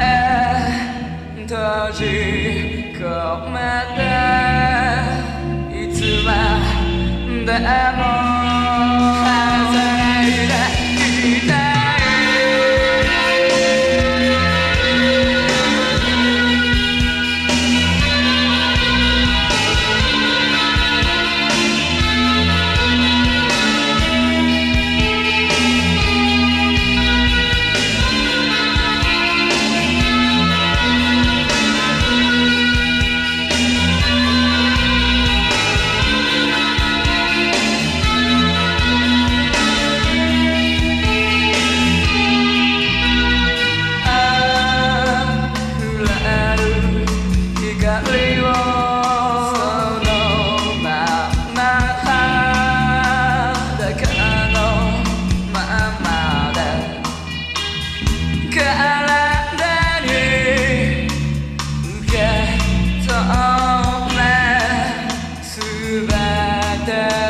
え閉じ込めていつまでも that